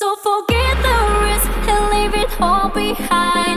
So forget the risk and leave it all behind.